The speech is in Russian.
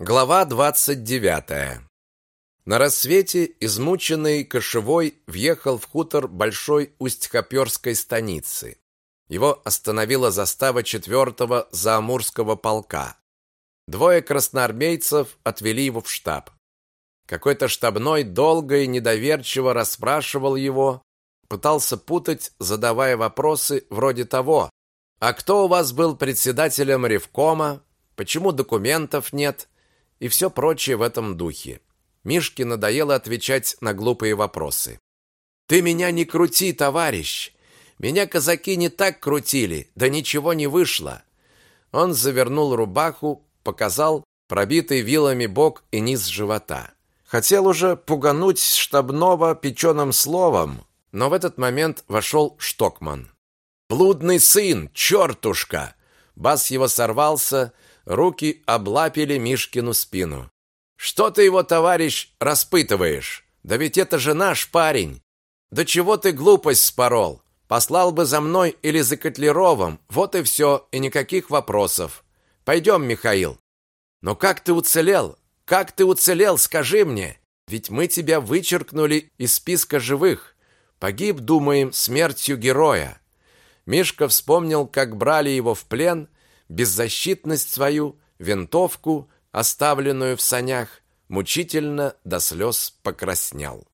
Глава 29. На рассвете измученный кошевой въехал в хутор Большой Усть-Хоперской станицы. Его остановила застава 4-го Заамурского полка. Двое красноармейцев отвели его в штаб. Какой-то штабной долго и недоверчиво расспрашивал его, пытался путать, задавая вопросы вроде того: "А кто у вас был председателем ревкома? Почему документов нет?" И все прочее в этом духе. Мишке надоело отвечать на глупые вопросы. «Ты меня не крути, товарищ! Меня казаки не так крутили, да ничего не вышло!» Он завернул рубаху, показал пробитый вилами бок и низ живота. Хотел уже пугануть штабного печеным словом, но в этот момент вошел Штокман. «Блудный сын, чертушка!» Бас его сорвался, Руки облапили Мишкину спину. Что ты его, товарищ, распытываешь? Да ведь это же наш парень. Да чего ты глупость спорол? Послал бы за мной или за Котлеровым. Вот и все, и никаких вопросов. Пойдем, Михаил. Но как ты уцелел? Как ты уцелел, скажи мне? Ведь мы тебя вычеркнули из списка живых. Погиб, думаем, смертью героя. Мишка вспомнил, как брали его в плен беззащитность свою, винтовку, оставленную в санях, мучительно до слез покраснял.